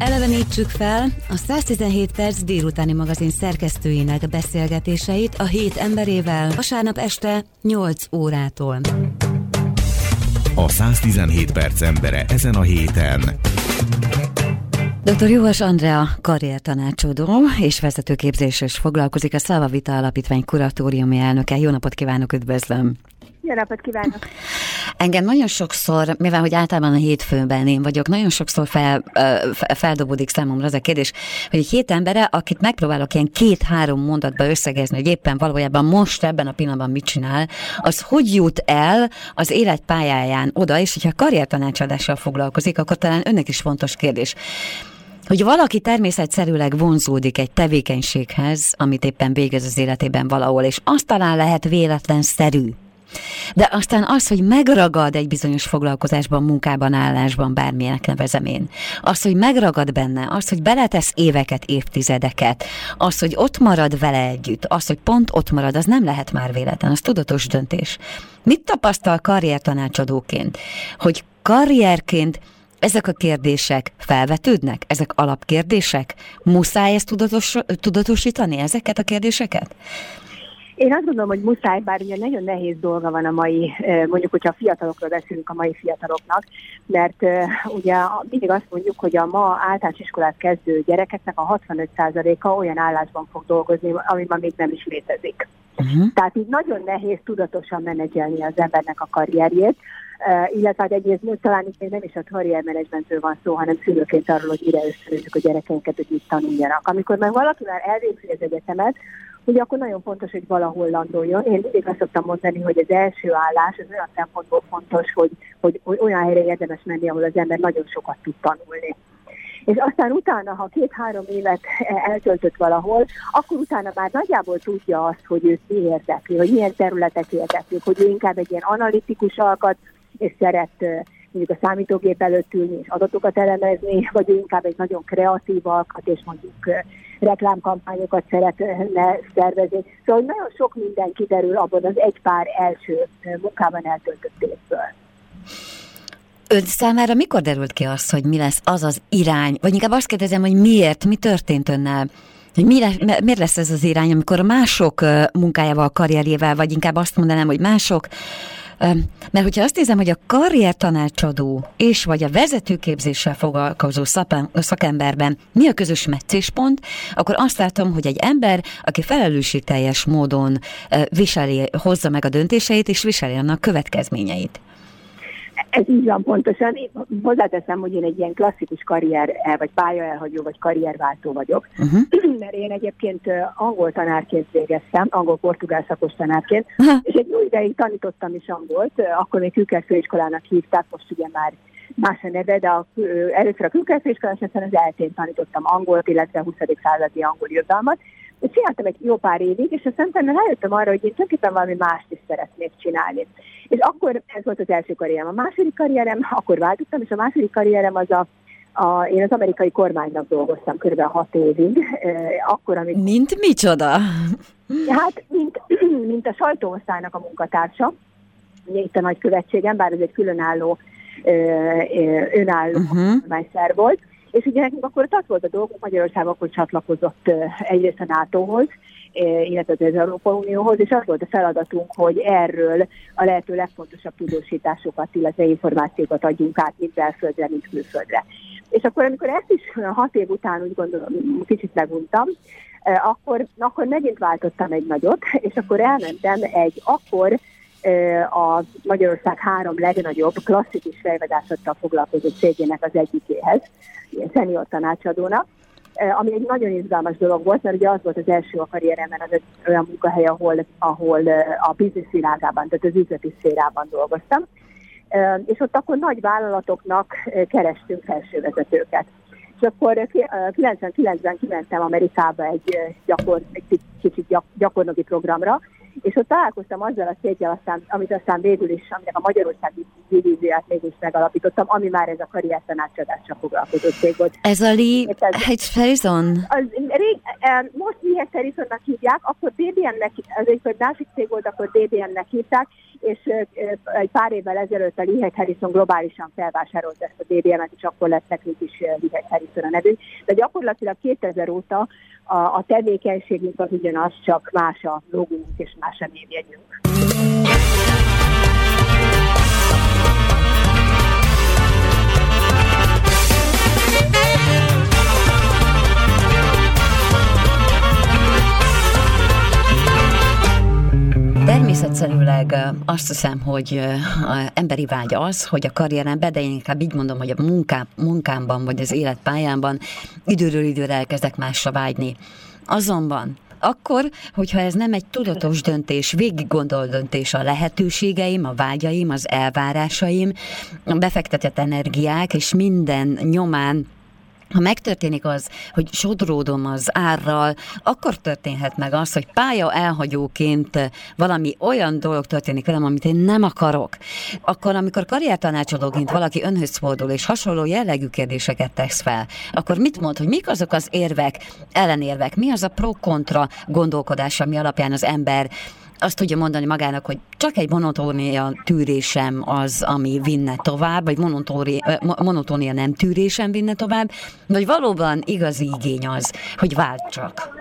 Elevenítsük fel a 117 perc délutáni magazin szerkesztőinek beszélgetéseit a hét emberével vasárnap este 8 órától. A 117 perc embere ezen a héten. Dr. Jóvas Andrea karriertanácsadó és vezetőképzéses foglalkozik a Szava Vita Alapítvány kuratóriumi elnöke. Jó napot kívánok, üdvözlöm! Jó napot kívánok! Engem nagyon sokszor, mivel hogy általában a hétfőben én vagyok, nagyon sokszor fel, feldobódik számomra az a kérdés, hogy egy hét embere, akit megpróbálok ilyen két-három mondatba összegezni, hogy éppen valójában most ebben a pillanatban mit csinál, az hogy jut el az életpályáján oda, és hogyha karriertanácsadással foglalkozik, akkor talán önnek is fontos kérdés hogy valaki természetszerűleg vonzódik egy tevékenységhez, amit éppen végez az életében valahol, és azt talán lehet véletlenszerű, de aztán az, hogy megragad egy bizonyos foglalkozásban, munkában, állásban, bármilyenek nevezem én, az, hogy megragad benne, az, hogy beletesz éveket, évtizedeket, az, hogy ott marad vele együtt, az, hogy pont ott marad, az nem lehet már véletlen, az tudatos döntés. Mit tapasztal karriertanácsadóként? Hogy karrierként ezek a kérdések felvetődnek? Ezek alapkérdések? Muszáj ezt tudatos, tudatosítani, ezeket a kérdéseket? Én azt gondolom, hogy muszáj, bár ugye nagyon nehéz dolga van a mai, mondjuk, hogyha a fiatalokról beszélünk a mai fiataloknak, mert ugye mindig azt mondjuk, hogy a ma általános iskolát kezdő gyerekeknek a 65%-a olyan állásban fog dolgozni, ami ma még nem is létezik. Uh-huh. Tehát így nagyon nehéz tudatosan menedzselni az embernek a karrierjét, illetve hát egyrészt talán itt még nem is a karriermenedzsmentről van szó, hanem szülőként arról, hogy mire ösztönözzük a gyerekeinket, hogy itt tanuljanak. Amikor meg valaki már elvégzi az egyetemet, ugye akkor nagyon fontos, hogy valahol landoljon. Én mindig azt szoktam mondani, hogy az első állás az olyan szempontból fontos, hogy, hogy, hogy olyan helyre érdemes menni, ahol az ember nagyon sokat tud tanulni. És aztán utána, ha két-három évet eltöltött valahol, akkor utána már nagyjából tudja azt, hogy őt mi érdekli, hogy milyen területek érdekli, hogy ő inkább egy ilyen analitikus alkat, és szeret mondjuk a számítógép előtt ülni és adatokat elemezni, vagy inkább egy nagyon kreatív alkat, és mondjuk reklámkampányokat szeretne szervezni. Szóval nagyon sok minden kiderül abban az egy pár első munkában eltöltött évből. Ön számára mikor derült ki az, hogy mi lesz az az irány? Vagy inkább azt kérdezem, hogy miért, mi történt önnel? Hogy mi lesz, miért lesz ez az irány, amikor mások munkájával, karrierjével, vagy inkább azt mondanám, hogy mások mert hogyha azt nézem, hogy a karrier tanácsadó és vagy a vezetőképzéssel foglalkozó szakemberben mi a közös meccéspont, akkor azt látom, hogy egy ember, aki felelősségteljes módon viseli, hozza meg a döntéseit és viseli annak következményeit. Ez így van pontosan. Én hozzáteszem, hogy én egy ilyen klasszikus karrier el, vagy pályaelhagyó, vagy karrierváltó vagyok, uh-huh. mert én egyébként angol tanárként végeztem, angol-portugál szakos tanárként, uh-huh. és egy jó ideig tanítottam is angolt, akkor még Kőker hívták, most ugye már más a neve, de a, először a és aztán az eltén tanítottam angolt, illetve 20. századi angol irodalmat, csináltam egy jó pár évig, és aztán rájöttem arra, hogy én tulajdonképpen valami mást is szeretnék csinálni. És akkor ez volt az első karrierem. A második karrierem, akkor váltottam, és a második karrierem az a, a, én az amerikai kormánynak dolgoztam kb. hat évig. Akkor, amikor... Mint micsoda? Hát, mint, mint a sajtóosztálynak a munkatársa. Ugye itt a nagykövetségem, bár ez egy különálló önálló uh-huh. volt. És ugye nekünk akkor az volt a dolgunk, Magyarország akkor csatlakozott egyrészt a NATO-hoz, illetve az Európa Unióhoz, és az volt a feladatunk, hogy erről a lehető legfontosabb tudósításokat, illetve információkat adjunk át, mint belföldre, mint külföldre. És akkor, amikor ezt is hat év után úgy gondolom, kicsit meguntam, akkor, akkor megint váltottam egy nagyot, és akkor elmentem egy akkor a Magyarország három legnagyobb klasszikus fejvadászattal foglalkozó cégének az egyikéhez, ilyen szenior tanácsadónak, ami egy nagyon izgalmas dolog volt, mert ugye az volt az első a karrieremben az egy olyan munkahely, ahol, ahol a biznisz világában, tehát az üzleti szférában dolgoztam. És ott akkor nagy vállalatoknak kerestünk felsővezetőket. És akkor 99-ben kimentem Amerikába egy, gyakor, egy kicsit gyakornoki programra, és ott találkoztam azzal a céggel, aztán, amit aztán végül is, aminek a Magyarországi divízióját mégis megalapítottam, ami már ez a karrier tanácsadással foglalkozó cég volt. Ez a Lee Harrison? Rég, most Lee Harrisonnak hívják, akkor BBM-nek, az egy másik cég volt, akkor BBM-nek hívták, és egy pár évvel ezelőtt a Lehigh Harrison globálisan felvásárolt ezt a DBM-et, és akkor lett nekünk is Lehigh Harrison a nevünk. De gyakorlatilag 2000 óta a, a tevékenységünk az ugyanaz, csak más a logunk és más a névjegyünk. Természetszerűleg azt hiszem, hogy emberi vágy az, hogy a karrieremben, de én inkább így mondom, hogy a munká, munkámban vagy az életpályámban időről időre elkezdek másra vágyni. Azonban akkor, hogyha ez nem egy tudatos döntés, végig gondolt döntés a lehetőségeim, a vágyaim, az elvárásaim, befektetett energiák és minden nyomán ha megtörténik az, hogy sodródom az árral, akkor történhet meg az, hogy pálya elhagyóként valami olyan dolog történik velem, amit én nem akarok. Akkor, amikor karriertanácsadóként valaki önhöz fordul, és hasonló jellegű kérdéseket tesz fel, akkor mit mond, hogy mik azok az érvek, ellenérvek, mi az a pro-kontra gondolkodás, ami alapján az ember azt tudja mondani magának, hogy csak egy monotónia tűrésem az, ami vinne tovább, vagy monotónia nem tűrésem vinne tovább, vagy valóban igazi igény az, hogy váltsak.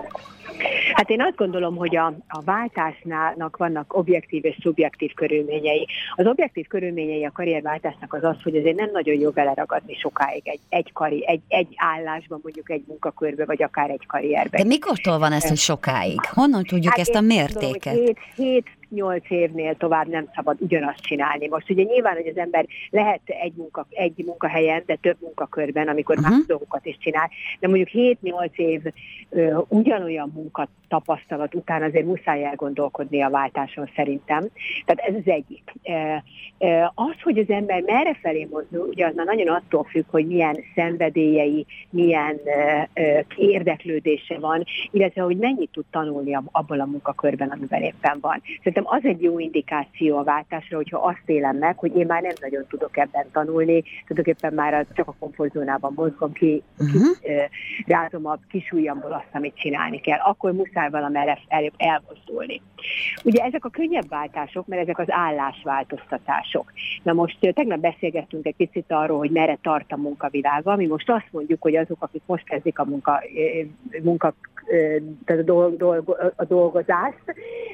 Hát én azt gondolom, hogy a, a váltásnak vannak objektív és szubjektív körülményei. Az objektív körülményei a karrierváltásnak az az, hogy azért nem nagyon jó vele ragadni sokáig egy, egy, kari, egy, egy állásban, mondjuk egy munkakörbe, vagy akár egy karrierben. De mikortól van ez, hogy sokáig? Honnan tudjuk hát ezt a mértéket? Tudom, 7, 8 évnél tovább nem szabad ugyanazt csinálni. Most ugye nyilván, hogy az ember lehet egy, munka, egy munkahelyen, de több munkakörben, amikor uh-huh. más dolgokat is csinál, de mondjuk 7-8 év ö, ugyanolyan munka tapasztalat után azért muszáj elgondolkodni a váltáson szerintem. Tehát ez az egyik. E, e, az, hogy az ember merre felé mozdul, ugye az már nagyon attól függ, hogy milyen szenvedélyei, milyen e, érdeklődése van, illetve hogy mennyit tud tanulni abból a munkakörben, amiben éppen van. Szerintem Szerintem az egy jó indikáció a váltásra, hogyha azt élem meg, hogy én már nem nagyon tudok ebben tanulni, tulajdonképpen már csak a komfortzónában mozgom ki, uh-huh. ki rázom a kis ujjamból azt, amit csinálni kell. Akkor muszáj valamerre el, elmozdulni. Ugye ezek a könnyebb váltások, mert ezek az állásváltoztatások. Na most tegnap beszélgettünk egy picit arról, hogy merre tart a munkavilága. Mi most azt mondjuk, hogy azok, akik most kezdik a munka, munka tehát a, dolg, dolg, a dolgozást,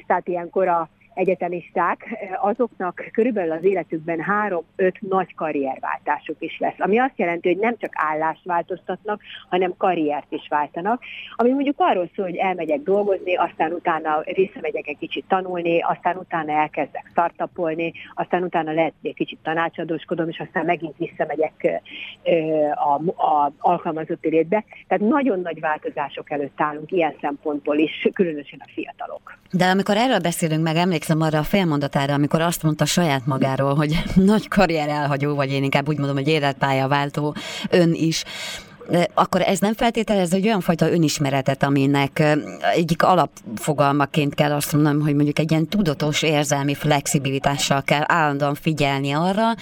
tehát ilyenkor a egyetemisták, azoknak körülbelül az életükben három-öt nagy karrierváltásuk is lesz. Ami azt jelenti, hogy nem csak állást változtatnak, hanem karriert is váltanak. Ami mondjuk arról szól, hogy elmegyek dolgozni, aztán utána visszamegyek egy kicsit tanulni, aztán utána elkezdek startupolni, aztán utána lehet, egy kicsit tanácsadóskodom, és aztán megint visszamegyek a, a alkalmazotti létbe. Tehát nagyon nagy változások előtt állunk ilyen szempontból is, különösen a fiatalok. De amikor erről beszélünk, meg emlékszem arra a félmondatára, amikor azt mondta saját magáról, hogy nagy karrier elhagyó, vagy én inkább úgy mondom, hogy életpályaváltó ön is, akkor ez nem feltételez egy olyan fajta önismeretet, aminek egyik alapfogalmaként kell azt mondanom, hogy mondjuk egy ilyen tudatos érzelmi flexibilitással kell állandóan figyelni arra,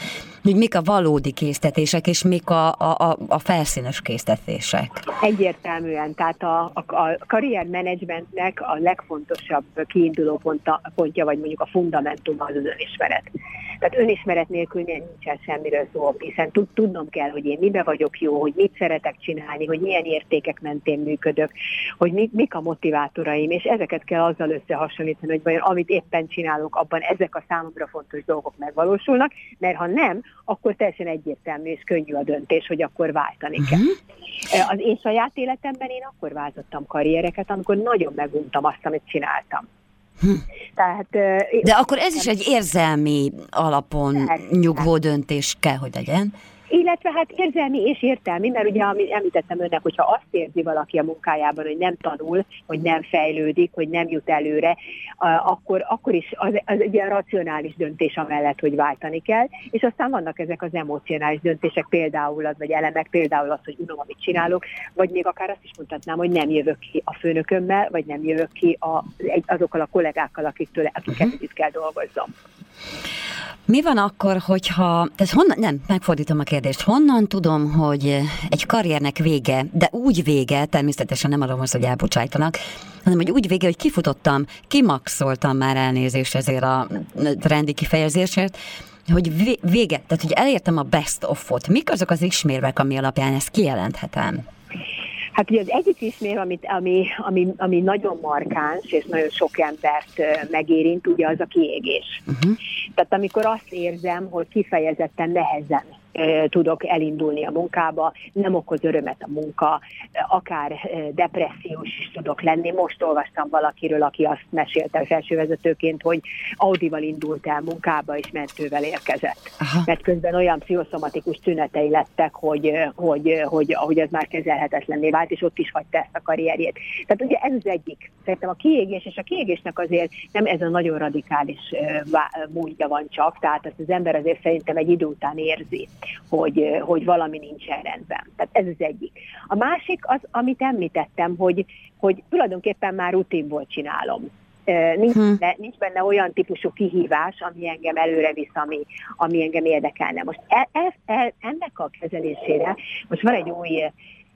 hogy mik a valódi késztetések, és mik a, a, a felszínes késztetések. Egyértelműen, tehát a, a, a karriermenedzsmentnek a legfontosabb kiinduló ponta, pontja, vagy mondjuk a fundamentum az az önismeret. Tehát önismeret nélkül nincsen semmiről szó, hiszen tudnom kell, hogy én mibe vagyok jó, hogy mit szeretek csinálni, hogy milyen értékek mentén működök, hogy mik, mik a motivátoraim, és ezeket kell azzal összehasonlítani, hogy vajon amit éppen csinálok, abban ezek a számomra fontos dolgok megvalósulnak, mert ha nem, akkor teljesen egyértelmű és könnyű a döntés, hogy akkor váltani kell. Uh-huh. Az én saját életemben én akkor váltottam karriereket, amikor nagyon meguntam azt, amit csináltam. Hm. Tehát, De akkor ez is egy érzelmi alapon nyugvó döntés kell, hogy legyen. Illetve hát érzelmi és értelmi, mert ugye amit említettem önnek, hogyha azt érzi valaki a munkájában, hogy nem tanul, hogy nem fejlődik, hogy nem jut előre, akkor, akkor is az, az egy ilyen racionális döntés amellett, hogy váltani kell, és aztán vannak ezek az emocionális döntések, például az, vagy elemek, például az, hogy unom, amit csinálok, vagy még akár azt is mondhatnám, hogy nem jövök ki a főnökömmel, vagy nem jövök ki a, azokkal a kollégákkal, akiktől, akikkel uh-huh. együtt kell dolgozzam. Mi van akkor, hogyha, tehát honnan, nem, megfordítom a kérdést, honnan tudom, hogy egy karriernek vége, de úgy vége, természetesen nem arról van hogy elbocsájtanak, hanem hogy úgy vége, hogy kifutottam, kimaxoltam már elnézést ezért a trendi kifejezésért, hogy vége, tehát hogy elértem a best of-ot. Mik azok az ismérvek, ami alapján ezt kijelenthetem? Hát ugye az egyik ismér, amit, ami, ami, ami nagyon markáns, és nagyon sok embert megérint, ugye az a kiégés. Uh-huh. Tehát amikor azt érzem, hogy kifejezetten nehezen tudok elindulni a munkába, nem okoz örömet a munka, akár depressziós is tudok lenni. Most olvastam valakiről, aki azt mesélte felsővezetőként, hogy Audival indult el munkába, és mentővel érkezett. Aha. Mert közben olyan pszichoszomatikus tünetei lettek, hogy, hogy, hogy, hogy ez már kezelhetetlenné vált, és ott is hagyta ezt a karrierjét. Tehát ugye ez az egyik. Szerintem a kiégés, és a kiégésnek azért nem ez a nagyon radikális módja van csak, tehát ezt az ember azért szerintem egy idő után érzi hogy, hogy valami nincsen rendben. Tehát ez az egyik. A másik az, amit említettem, hogy, hogy tulajdonképpen már rutinból csinálom. Nincs, hm. benne, nincs benne olyan típusú kihívás, ami engem előre visz, ami, ami engem érdekelne. Most e, e, e, ennek a kezelésére most van egy új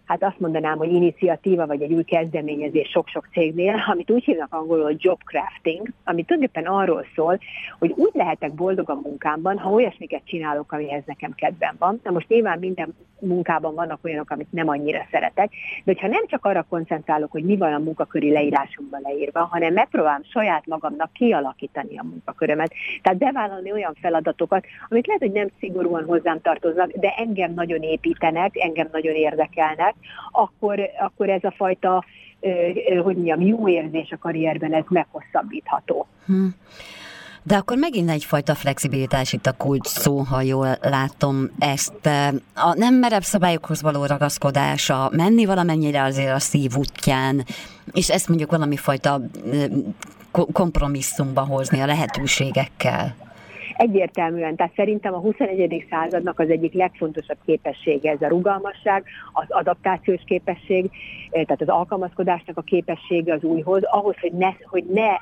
hát azt mondanám, hogy iniciatíva vagy egy új kezdeményezés sok-sok cégnél, amit úgy hívnak angolul, hogy job crafting, ami tulajdonképpen arról szól, hogy úgy lehetek boldog a munkámban, ha olyasmiket csinálok, amihez nekem kedvem van. Na most nyilván minden munkában vannak olyanok, amit nem annyira szeretek, de hogyha nem csak arra koncentrálok, hogy mi van a munkaköri leírásomban leírva, hanem megpróbálom saját magamnak kialakítani a munkakörömet. Tehát bevállalni olyan feladatokat, amik lehet, hogy nem szigorúan hozzám tartoznak, de engem nagyon építenek, engem nagyon érdekelnek, akkor, akkor ez a fajta, hogy mondjam, jó érzés a karrierben, ez meghosszabbítható. Hm. De akkor megint egyfajta flexibilitás itt a kulcs szó, ha jól látom ezt. A nem merev szabályokhoz való ragaszkodása, menni valamennyire azért a szív útján, és ezt mondjuk valami fajta kompromisszumba hozni a lehetőségekkel. Egyértelműen, tehát szerintem a 21. századnak az egyik legfontosabb képessége ez a rugalmasság, az adaptációs képesség, eh, tehát az alkalmazkodásnak a képessége az újhoz, ahhoz, hogy ne, hogy ne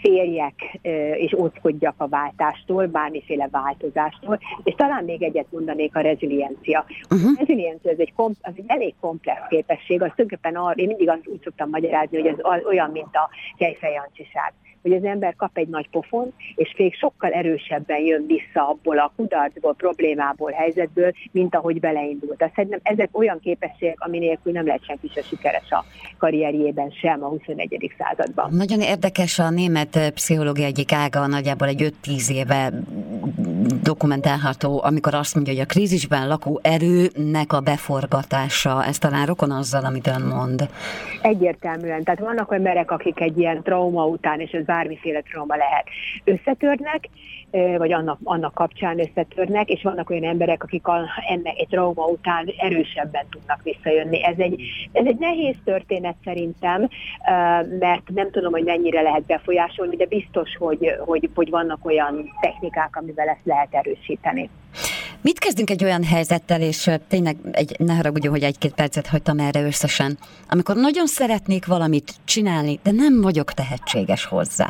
férjek és óckodjak a váltástól, bármiféle változástól, és talán még egyet mondanék a reziliencia. Uh-huh. A reziliencia az egy, kom, az egy elég komplex képesség, az tulajdonképpen arra, én mindig azt úgy szoktam magyarázni, hogy ez olyan, mint a kejfejancsiság hogy az ember kap egy nagy pofon, és még sokkal erősebben jön vissza abból a kudarcból, problémából, helyzetből, mint ahogy beleindult. Tehát szerintem ezek olyan képességek, ami nélkül nem lehet senki se sikeres a karrierjében sem a 21. században. Nagyon érdekes a német pszichológia egyik ága, nagyjából egy 5-10 éve dokumentálható, amikor azt mondja, hogy a krízisben lakó erőnek a beforgatása, ez talán rokon azzal, amit ön mond. Egyértelműen. Tehát vannak emberek, akik egy ilyen trauma után, és ez bármiféle trauma lehet, összetörnek, vagy annak, annak kapcsán összetörnek, és vannak olyan emberek, akik a, ennek egy trauma után erősebben tudnak visszajönni. Ez egy, ez egy nehéz történet szerintem, mert nem tudom, hogy mennyire lehet befolyásolni, de biztos, hogy, hogy, hogy vannak olyan technikák, amivel ezt lehet erősíteni. Mit kezdünk egy olyan helyzettel, és tényleg egy, ne haragudjon, hogy egy-két percet hagytam erre összesen, amikor nagyon szeretnék valamit csinálni, de nem vagyok tehetséges hozzá.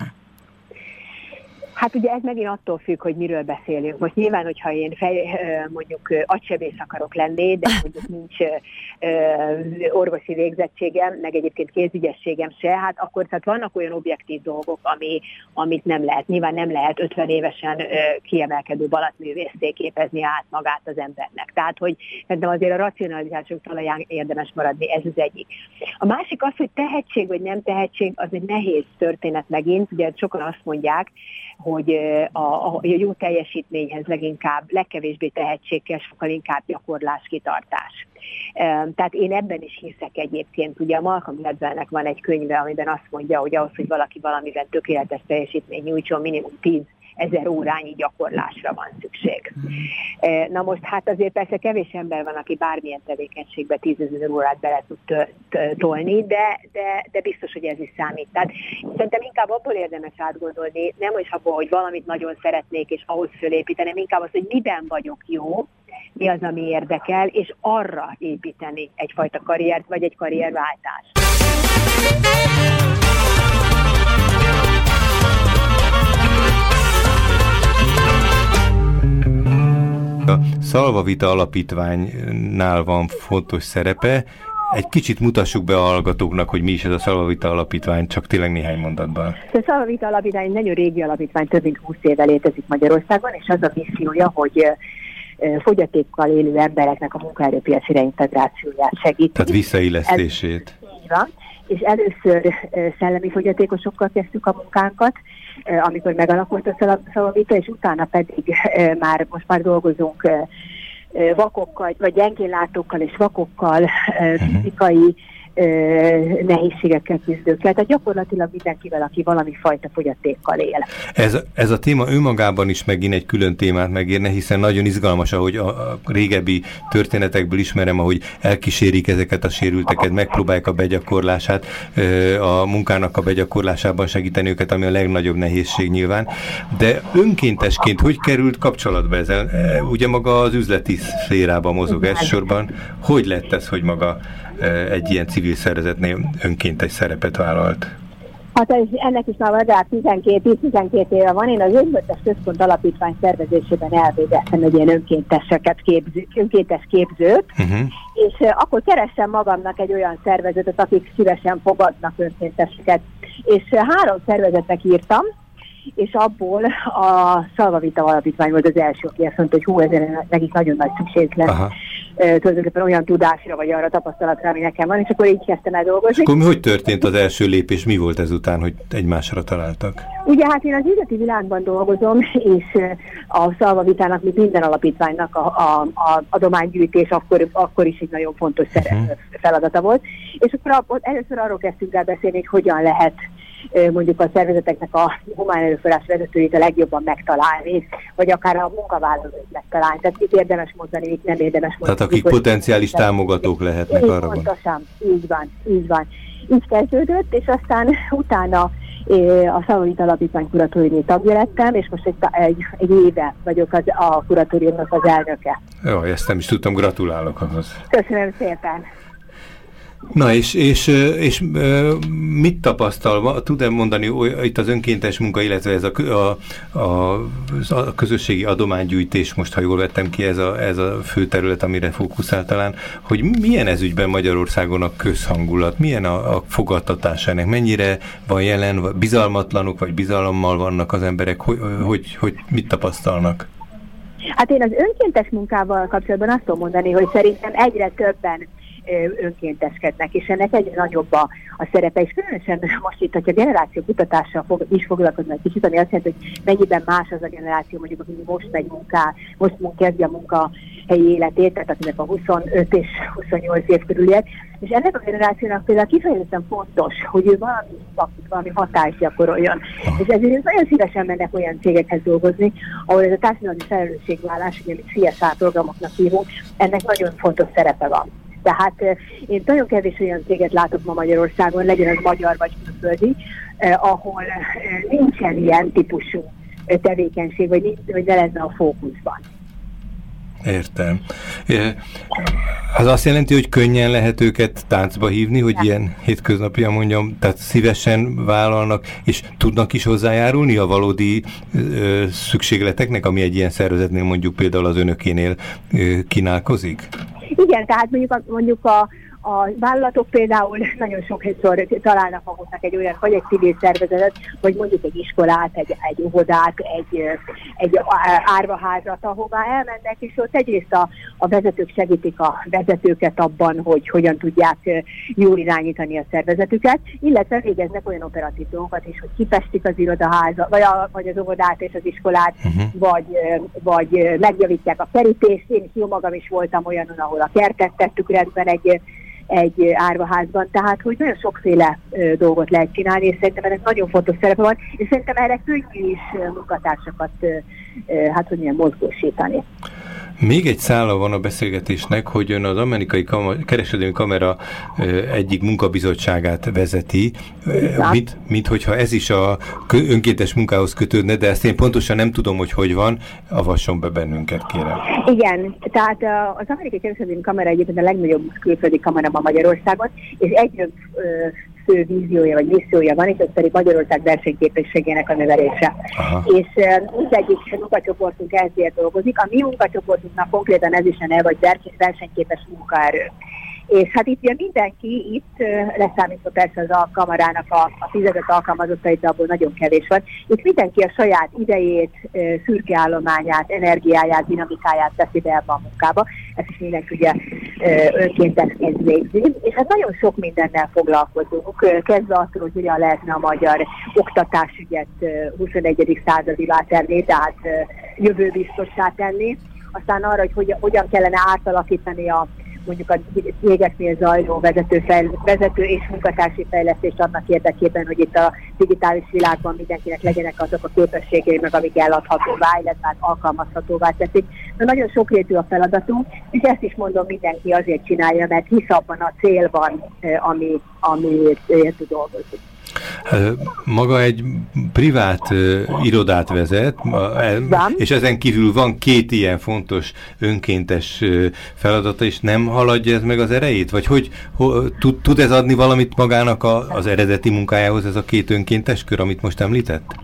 Hát ugye ez megint attól függ, hogy miről beszélünk. Most nyilván, hogyha én fej, mondjuk agysebész akarok lenni, de mondjuk nincs orvosi végzettségem, meg egyébként kézügyességem se, hát akkor tehát vannak olyan objektív dolgok, ami, amit nem lehet. Nyilván nem lehet 50 évesen kiemelkedő balatművészté képezni át magát az embernek. Tehát, hogy szerintem azért a racionalizások talaján érdemes maradni, ez az egyik. A másik az, hogy tehetség vagy nem tehetség, az egy nehéz történet megint, ugye sokan azt mondják, hogy a, a jó teljesítményhez leginkább, legkevésbé tehetségkel, sokkal inkább gyakorlás, kitartás. Tehát én ebben is hiszek egyébként. Ugye a Malcolm Gladwellnek van egy könyve, amiben azt mondja, hogy ahhoz, hogy valaki valamiben tökéletes teljesítmény nyújtson, minimum 10 ezer órányi gyakorlásra van szükség. E, na most hát azért persze kevés ember van, aki bármilyen tevékenységbe tízezer órát bele tud tolni, de, de, de biztos, hogy ez is számít. Tehát szerintem inkább abból érdemes átgondolni, nem hogy abból, hogy valamit nagyon szeretnék, és ahhoz fölépítenem, inkább az, hogy miben vagyok jó, mi az, ami érdekel, és arra építeni egyfajta karriert, vagy egy karrierváltást. A Szalvavita Alapítványnál van fontos szerepe. Egy kicsit mutassuk be a hallgatóknak, hogy mi is ez a Szalvavita Alapítvány, csak tényleg néhány mondatban. A Szalvavita Alapítvány nagyon régi alapítvány, több mint 20 éve létezik Magyarországon, és az a missziója, hogy fogyatékkal élő embereknek a munkaerőpiaci reintegrációját segíti. Tehát visszaillesztését. Ez, így van. És először szellemi fogyatékosokkal kezdtük a munkánkat, amikor megalakult a Szalvavita, és utána pedig már most már dolgozunk vakokkal, vagy gyengénlátókkal és vakokkal, mhm. fizikai nehézségekkel küzdőkkel, tehát gyakorlatilag mindenkivel, aki valami fajta fogyatékkal él. Ez, ez a téma önmagában is megint egy külön témát megérne, hiszen nagyon izgalmas, ahogy a, a régebbi történetekből ismerem, ahogy elkísérik ezeket a sérülteket, megpróbálják a begyakorlását, a munkának a begyakorlásában segíteni őket, ami a legnagyobb nehézség nyilván. De önkéntesként hogy került kapcsolatba ezzel? Ugye maga az üzleti szférában mozog elsősorban. Hogy lett ez, hogy maga egy ilyen civil szervezetnél önkéntes szerepet vállalt? Hát ennek is már legalább 12-12 éve van. Én az Önkéntes Központ Alapítvány szervezésében elvégeztem egy ilyen önkénteseket képző, önkéntes képzőt, uh-huh. és akkor kerestem magamnak egy olyan szervezetet, akik szívesen fogadnak önkénteseket. És három szervezetnek írtam, és abból a Szalvavita Alapítvány volt az első, aki azt mondta, hogy hú, ezen nekik nagyon nagy szükség lesz. Aha. tulajdonképpen olyan tudásra, vagy arra tapasztalatra, ami nekem van, és akkor így kezdtem el dolgozni. És akkor mi, hogy történt az első lépés, mi volt ezután, hogy egymásra találtak? Ugye hát én az üzleti világban dolgozom, és a Szalvavitának, mint minden alapítványnak a, a, a adománygyűjtés akkor, akkor is egy nagyon fontos uh-huh. feladata volt. És akkor először arról kezdtünk el beszélni, hogy hogyan lehet mondjuk a szervezeteknek a humán erőforrás vezetőit a legjobban megtalálni, vagy akár a munkavállalóit megtalálni. Tehát itt érdemes mondani, itt nem érdemes mondani. Tehát akik potenciális támogatók lehetnek így arra pontosan, így van, így van. Így kezdődött, és aztán utána a Szalonit Alapítvány kuratóriumi tagja lettem, és most egy, egy, egy éve vagyok az, a kuratóriumnak az elnöke. Jó, ezt nem is tudtam, gratulálok ahhoz. Köszönöm szépen. Na és, és, és mit tapasztal, tud-e mondani itt az önkéntes munka, illetve ez a, a, a, a közösségi adománygyűjtés, most ha jól vettem ki, ez a, ez a fő terület, amire fókuszál talán, hogy milyen ez ügyben Magyarországon a közhangulat, milyen a, a fogadtatás ennek, mennyire van jelen, bizalmatlanok, vagy bizalommal vannak az emberek, hogy, hogy, hogy mit tapasztalnak? Hát én az önkéntes munkával kapcsolatban azt tudom mondani, hogy szerintem egyre többen önkénteskednek, és ennek egyre nagyobb a, a szerepe, és különösen most itt, hogyha generáció kutatással fog, is foglalkoznak kicsit, ami azt jelenti, hogy mennyiben más az a generáció, mondjuk, aki most megy munká, most kezdi a munka helyi életét, tehát akinek a 25 és 28 év körüliek, és ennek a generációnak például kifejezetten fontos, hogy ő valami, valami hatást gyakoroljon. És ezért nagyon szívesen mennek olyan cégekhez dolgozni, ahol ez a társadalmi felelősségvállás, ugye, amit CSR programoknak hívunk, ennek nagyon fontos szerepe van. Tehát én nagyon kevés olyan céget látok ma Magyarországon, legyen az magyar vagy külföldi, eh, ahol eh, nincsen ilyen típusú tevékenység, vagy, nincs, vagy ne lenne a fókuszban. Értem. Az azt jelenti, hogy könnyen lehet őket táncba hívni, hogy ilyen hétköznapja mondjam, tehát szívesen vállalnak, és tudnak is hozzájárulni a valódi ö, szükségleteknek, ami egy ilyen szervezetnél mondjuk például az önökénél ö, kínálkozik? Igen, tehát mondjuk a, mondjuk a, a vállalatok például nagyon sokszor találnak maguknak egy olyan, vagy egy civil szervezetet, vagy mondjuk egy iskolát, egy, egy óvodát, egy, egy árvaházat, ahová elmennek, és ott egyrészt a, a vezetők segítik a vezetőket abban, hogy hogyan tudják jól irányítani a szervezetüket, illetve végeznek olyan operatív dolgokat is, hogy kipestik az irodaházat, vagy, a, vagy az óvodát és az iskolát, uh-huh. vagy, vagy megjavítják a kerítést. Én is jó magam is voltam olyan, ahol a kertet tettük rendben egy egy árvaházban, tehát hogy nagyon sokféle dolgot lehet csinálni, és szerintem ennek nagyon fontos szerepe van, és szerintem erre könnyű is munkatársakat hát hogy milyen mozgósítani. Még egy szála van a beszélgetésnek, hogy ön az amerikai kamera, kereskedelmi kamera egyik munkabizottságát vezeti, mint, mint hogyha ez is a önkéntes munkához kötődne, de ezt én pontosan nem tudom, hogy hogy van, avasson be bennünket, kérem. Igen, tehát az amerikai kereskedelmi kamera egyébként a legnagyobb külföldi kamera ma Magyarországon, és egyre fő víziója vagy missziója van, és ez pedig Magyarország versenyképességének a növelése. Aha. És mindegyik munkacsoportunk ezért dolgozik. A mi munkacsoportunknak konkrétan ez is a neve, vagy versenyképes munkaerő. És hát itt ugye mindenki, itt leszámítva persze az a kamarának a, a fizetett alkalmazottait, de abból nagyon kevés van. Itt mindenki a saját idejét, szürkeállományát, energiáját, dinamikáját teszi be ebbe a munkába. Ezt is mindenki ugye önkéntesként végzi. És hát nagyon sok mindennel foglalkozunk, kezdve attól, hogy hogyan lehetne a magyar oktatásügyet 21. századivá tenni, tehát jövőbiztossá tenni. Aztán arra, hogy hogyan kellene átalakítani a mondjuk a cégeknél zajló vezető, fejl, vezető és munkatársi fejlesztést annak érdekében, hogy itt a digitális világban mindenkinek legyenek azok a képességei, meg amik eladhatóvá, illetve hát alkalmazhatóvá teszik. De nagyon sokrétű a feladatunk, és ezt is mondom, mindenki azért csinálja, mert hisz abban a célban, eh, ami, amiért dolgozik. Maga egy privát irodát vezet, van. és ezen kívül van két ilyen fontos önkéntes feladata, és nem haladja ez meg az erejét? Vagy hogy ho, tud, tud ez adni valamit magának a, az eredeti munkájához ez a két önkéntes kör, amit most említett?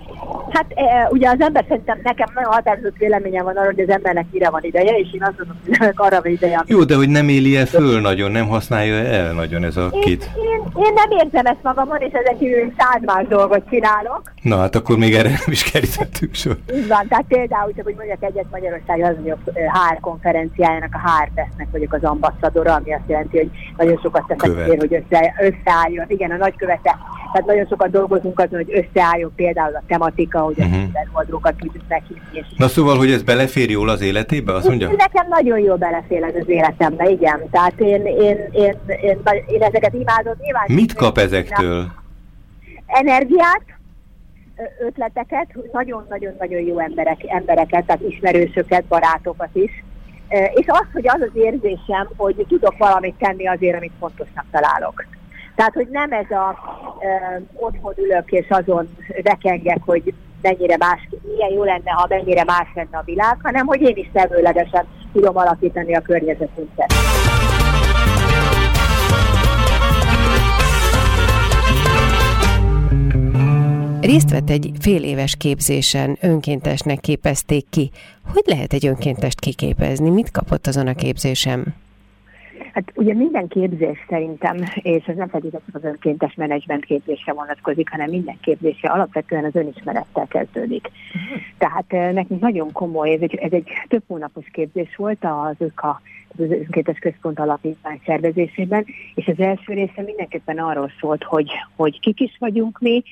Hát e, ugye az ember szerintem nekem nagyon határozott véleményem van arra, hogy az embernek mire van ideje, és én azt mondom, hogy arra van ideje. Jó, de hogy nem éli el föl nagyon, nem használja el nagyon ez a én, két... Én, én nem érzem ezt magamon, és ezen kívül száz más dolgot csinálok. Na hát akkor még erre nem is kerítettük sor. Így van, tehát például, csak hogy mondjak egyet Magyarország az mondjuk HR konferenciájának, a HR tesznek vagyok az ambasszadora, ami azt jelenti, hogy nagyon sokat teszek azért, hogy össze, összeálljon. Igen, a nagykövete. Tehát nagyon sokat dolgozunk azon, hogy összeálljon például a tematika, hogy uh-huh. a oldalókat tudjuk meghívni. Na szóval, hogy ez belefér jól az életébe, azt mondja? Nekem nagyon jól belefér ez az életembe, igen. Tehát én, én, én, én, én, én ezeket imádom. Nyilván Mit kap ezektől? Energiát, ötleteket, nagyon-nagyon-nagyon jó emberek, embereket, tehát ismerősöket, barátokat is. És az, hogy az az érzésem, hogy tudok valamit tenni azért, amit fontosnak találok. Tehát, hogy nem ez a ö, otthon ülök és azon rekengek, hogy mennyire más, milyen jó lenne, ha mennyire más lenne a világ, hanem hogy én is szemőlegesen tudom alakítani a környezetünket. Részt vett egy fél éves képzésen, önkéntesnek képezték ki. Hogy lehet egy önkéntest kiképezni? Mit kapott azon a képzésem? Hát ugye minden képzés szerintem, és ez nem feltétlenül az önkéntes menedzsment képzésre vonatkozik, hanem minden képzése alapvetően az önismerettel kezdődik. Tehát nekünk nagyon komoly, ez egy, ez egy több hónapos képzés volt az ők a az önkéntes központ alapítvány szervezésében, és az első része mindenképpen arról szólt, hogy, hogy kik is vagyunk mi,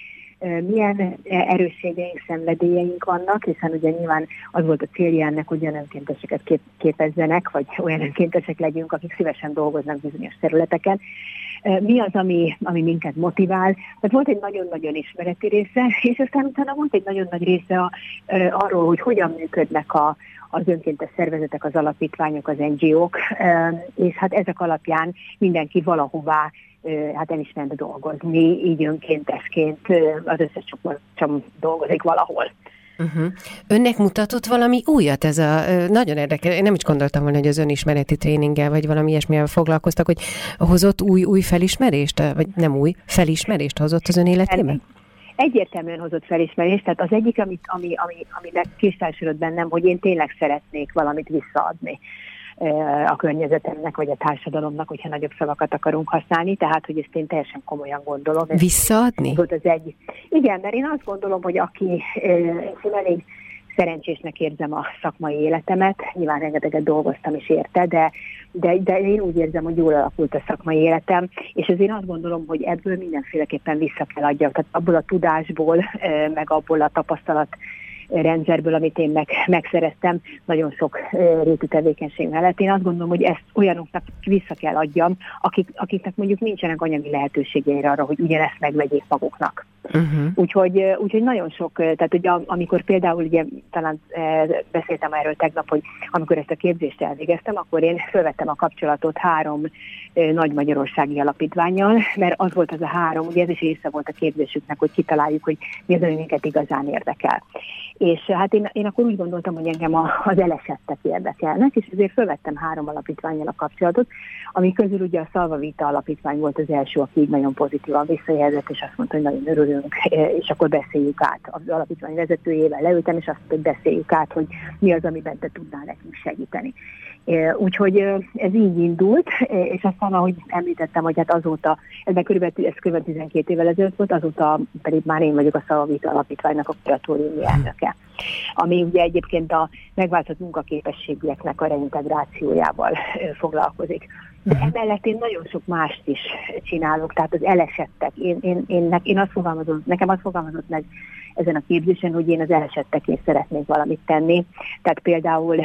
milyen erősségeink, szenvedélyeink vannak, hiszen ugye nyilván az volt a célja ennek, hogy olyan önkénteseket kép, képezzenek, vagy olyan önkéntesek legyünk, akik szívesen dolgoznak bizonyos területeken. Mi az, ami, ami minket motivál? Tehát volt egy nagyon-nagyon ismereti része, és aztán utána volt egy nagyon nagy része a, arról, hogy hogyan működnek a, az önkéntes szervezetek, az alapítványok, az NGO-k, és hát ezek alapján mindenki valahová hát el is ment dolgozni, így önkéntesként az összes csoport dolgozik valahol. Uh-huh. Önnek mutatott valami újat ez a, nagyon érdekes, én nem is gondoltam volna, hogy az önismereti tréninggel, vagy valami ilyesmivel foglalkoztak, hogy hozott új, új felismerést, vagy nem új, felismerést hozott az ön életében? Egyértelműen hozott felismerést, tehát az egyik, amit, ami, ami, ami megkristályosodott bennem, hogy én tényleg szeretnék valamit visszaadni a környezetemnek, vagy a társadalomnak, hogyha nagyobb szavakat akarunk használni, tehát, hogy ezt én teljesen komolyan gondolom. Visszaadni? Volt az egy. Igen, mert én azt gondolom, hogy aki, én elég szerencsésnek érzem a szakmai életemet, nyilván rengeteget dolgoztam is érte, de, de, de én úgy érzem, hogy jól alakult a szakmai életem, és ezért azt gondolom, hogy ebből mindenféleképpen vissza kell adjak, tehát abból a tudásból, meg abból a tapasztalat rendszerből, amit én meg, megszereztem nagyon sok rétű tevékenység mellett. Én azt gondolom, hogy ezt olyanoknak vissza kell adjam, akik, akiknek mondjuk nincsenek anyagi lehetőségeire arra, hogy ugyanezt megvegyék maguknak. Uh-huh. Úgyhogy, úgyhogy nagyon sok, tehát ugye amikor például ugye talán beszéltem erről tegnap, hogy amikor ezt a képzést elvégeztem, akkor én felvettem a kapcsolatot három nagy magyarországi alapítványjal, mert az volt az a három, ugye ez is része volt a képzésüknek, hogy kitaláljuk, hogy mi az, ami minket igazán érdekel. És hát én, én akkor úgy gondoltam, hogy engem az elesettek érdekelnek, és ezért felvettem három alapítványjal a kapcsolatot, ami közül ugye a Szalva alapítvány volt az első, aki így nagyon pozitívan visszajelzett, és azt mondta, hogy nagyon örülünk, és akkor beszéljük át. Az alapítvány vezetőjével leültem, és azt hogy beszéljük át, hogy mi az, amiben te tudnál nekünk segíteni. Úgyhogy ez így indult, és aztán, ahogy említettem, hogy hát azóta, ebben körülbelül, ez kb. 12 évvel ezelőtt volt, azóta pedig már én vagyok a Szavavita Alapítványnak a kuratóriumi elnöke ami ugye egyébként a megváltozott munkaképességűeknek a reintegrációjával foglalkozik. De uh-huh. emellett én nagyon sok mást is csinálok, tehát az elesettek. Én, én, én, én azt fogalmazom, nekem azt fogalmazott meg ezen a képzésen, hogy én az elesettekért szeretnék valamit tenni. Tehát például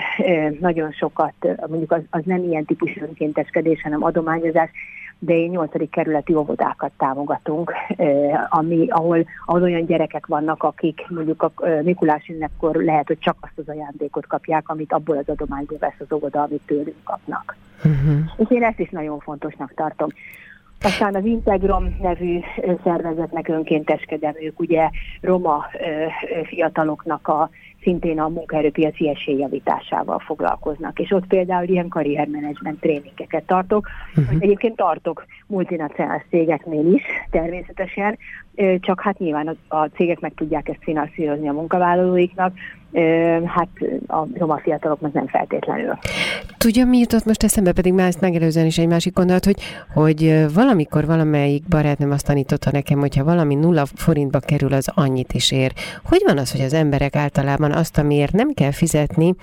nagyon sokat, mondjuk az, az nem ilyen típusú önkénteskedés, hanem adományozás, de én 8. kerületi óvodákat támogatunk, ami, ahol, ahol olyan gyerekek vannak, akik mondjuk a Mikulás ünneppor lehet, hogy csak azt az ajándékot kapják, amit abból az adományból vesz az óvoda, amit tőlünk kapnak. Uh-huh. És én ezt is nagyon fontosnak tartom. Aztán az Integrom nevű szervezetnek önkénteskedem, ők ugye roma fiataloknak a szintén a munkaerőpiaci esélyjavításával foglalkoznak. És ott például ilyen karriermenedzsment tréningeket tartok. Uh-huh. Egyébként tartok multinacionális cégeknél is természetesen, csak hát nyilván a, a cégek meg tudják ezt finanszírozni a munkavállalóiknak, hát a roma fiataloknak nem feltétlenül. Tudja, mi jutott most eszembe, pedig már ezt megelőzően is egy másik gondolat, hogy, hogy valamikor valamelyik barátnőm azt tanította nekem, hogyha valami nulla forintba kerül, az annyit is ér. Hogy van az, hogy az emberek általában azt, amiért nem kell fizetni,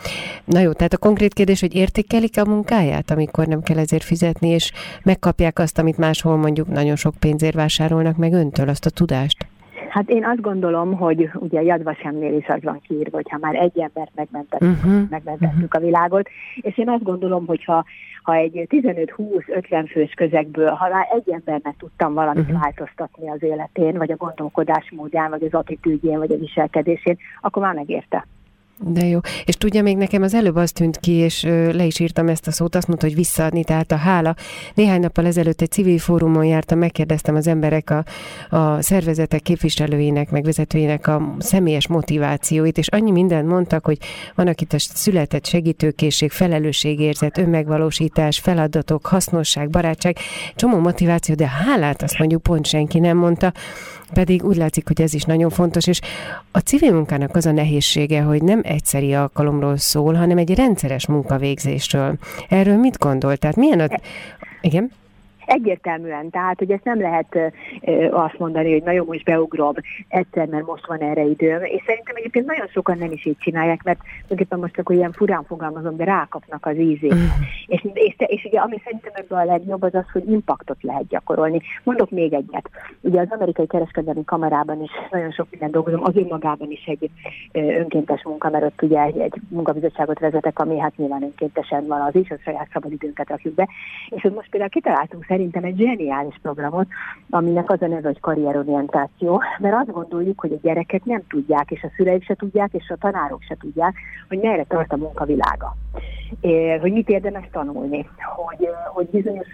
na jó, tehát a konkrét kérdés, hogy értékelik a munkáját, amikor nem kell ezért fizetni, és megkapják azt, amit máshol mondjuk nagyon sok pénzért vásárolnak meg öntől, azt a tudást? Hát én azt gondolom, hogy ugye a Jadvasemnél is az van kiírva, hogy ha már egy embert megmentettük, uh-huh. megmentettük uh-huh. a világot, és én azt gondolom, hogy ha, ha egy 15-20-50 fős közegből, ha már egy embernek tudtam valamit uh-huh. változtatni az életén, vagy a gondolkodásmódján, vagy az attitűdjén, vagy a viselkedésén, akkor már megérte. De jó. És tudja, még nekem az előbb az tűnt ki, és le is írtam ezt a szót, azt mondta, hogy visszaadni, tehát a hála. Néhány nappal ezelőtt egy civil fórumon jártam, megkérdeztem az emberek a, a szervezetek képviselőinek, meg vezetőinek a személyes motivációit, és annyi mindent mondtak, hogy van, akit a született segítőkészség, felelősségérzet, önmegvalósítás, feladatok, hasznosság, barátság, csomó motiváció, de hálát azt mondjuk pont senki nem mondta, pedig úgy látszik, hogy ez is nagyon fontos, és a civil munkának az a nehézsége, hogy nem egyszeri alkalomról szól, hanem egy rendszeres munkavégzésről. Erről mit gondol? Tehát milyen a... Igen? Egyértelműen, tehát hogy ezt nem lehet azt mondani, hogy na jó, most beugrom egyszer, mert most van erre időm. És szerintem egyébként nagyon sokan nem is így csinálják, mert tulajdonképpen most akkor ilyen furán fogalmazom, de rákapnak az ízét. Mm. és, és, és ugye ami szerintem ebből a legjobb az az, hogy impaktot lehet gyakorolni. Mondok még egyet. Ugye az amerikai kereskedelmi kamerában is nagyon sok minden dolgozom, az önmagában is egy önkéntes munka, mert ott ugye egy, egy munkabizottságot vezetek, ami hát nyilván önkéntesen van az is, a saját szabadidőnket rakjuk be. És most például kitaláltunk szerintem egy zseniális programot, aminek az a neve, hogy karrierorientáció, mert azt gondoljuk, hogy a gyerekek nem tudják, és a szüleik se tudják, és a tanárok se tudják, hogy merre tart a munkavilága. Hogy mit érdemes tanulni, hogy, hogy bizonyos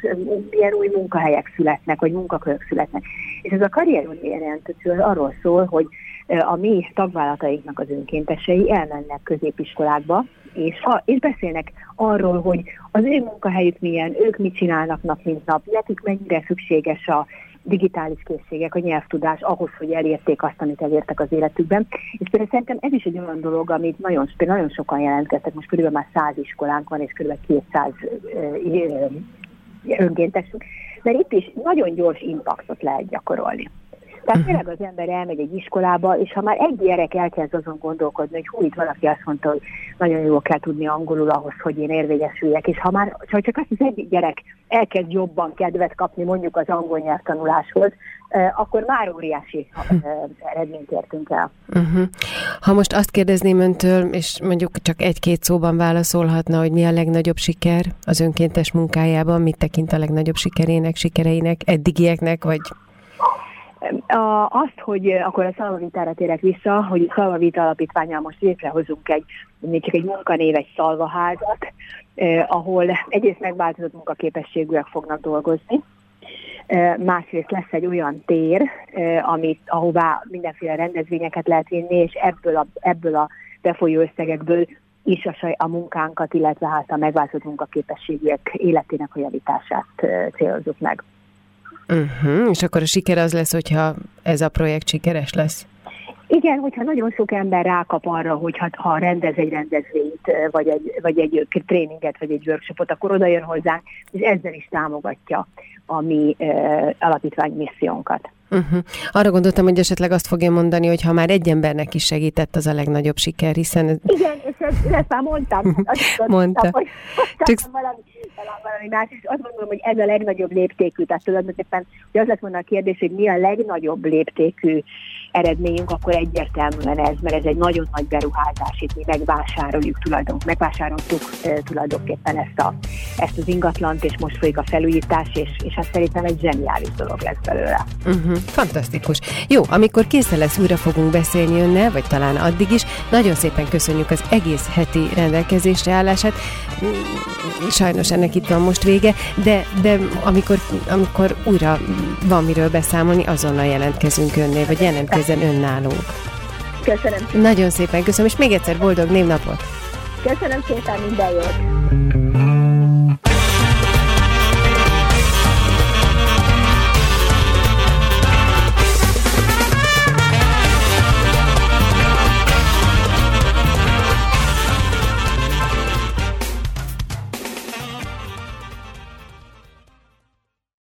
milyen új munkahelyek születnek, vagy munkakörök születnek. És ez a karrierorientáció arról szól, hogy a mi tagvállalatainknak az önkéntesei elmennek középiskolákba, és, ha, és beszélnek arról, hogy az ő munkahelyük milyen, ők mit csinálnak nap mint nap, nekik mennyire szükséges a digitális készségek, a nyelvtudás ahhoz, hogy elérték azt, amit elértek az életükben. És például szerintem ez is egy olyan dolog, amit nagyon, nagyon sokan jelentkeztek, most körülbelül már száz iskolánk van, és körülbelül 200 önkéntesünk, mert itt is nagyon gyors impaktot lehet gyakorolni. Tehát mhm. tényleg az ember elmegy egy iskolába, és ha már egy gyerek elkezd azon gondolkodni, hogy hú, itt valaki azt mondta, hogy nagyon jól kell tudni angolul ahhoz, hogy én érvényesüljek, és ha már ha csak azt az egy gyerek elkezd jobban kedvet kapni mondjuk az angol nyelvtanuláshoz, akkor már óriási eredményt értünk el. Uh-huh. Ha most azt kérdezném öntől, és mondjuk csak egy-két szóban válaszolhatna, hogy mi a legnagyobb siker az önkéntes munkájában, mit tekint a legnagyobb sikerének, sikereinek, eddigieknek, vagy a, azt, hogy akkor a szalvavitára térek vissza, hogy a szalvavita alapítványal most létrehozunk egy, még csak egy munkanév, egy szalvaházat, eh, ahol egyrészt megváltozott munkaképességűek fognak dolgozni, eh, másrészt lesz egy olyan tér, eh, amit, ahová mindenféle rendezvényeket lehet vinni, és ebből a, ebből a befolyó összegekből is a, saj, a munkánkat, illetve hát a megváltozott munkaképességűek életének a javítását célozzuk meg. Uh-huh. És akkor a siker az lesz, hogyha ez a projekt sikeres lesz? Igen, hogyha nagyon sok ember rákap arra, hogy ha, ha rendez egy rendezvényt, vagy egy, vagy egy tréninget, vagy egy workshopot, akkor oda jön hozzánk, és ezzel is támogatja a mi uh, alapítvány missziónkat. Uh-huh. Arra gondoltam, hogy esetleg azt fogja mondani, hogy ha már egy embernek is segített, az a legnagyobb siker, hiszen... Igen, és ezt, ezt már mondtam. Azt Mondta. Hogy Csak... valami, valami más, és azt gondolom, hogy ez a legnagyobb léptékű. Tehát tulajdonképpen, hogy az lett volna a kérdés, hogy mi a legnagyobb léptékű eredményünk, akkor egyértelműen ez, mert ez egy nagyon nagy beruházás, itt mi megvásároljuk tulajdonképpen, megvásároltuk e, tulajdonképpen ezt, a, ezt az ingatlant, és most folyik a felújítás, és, és azt szerintem egy zseniális dolog lesz belőle. Uh-huh. Fantasztikus. Jó, amikor készen lesz, újra fogunk beszélni önnel, vagy talán addig is. Nagyon szépen köszönjük az egész heti rendelkezésre állását. Sajnos ennek itt van most vége, de, de amikor, amikor újra van miről beszámolni, azonnal jelentkezünk önnél, vagy jelentkezzen önnálunk. Köszönöm Nagyon szépen köszönöm, és még egyszer boldog névnapot! Köszönöm szépen, minden jót!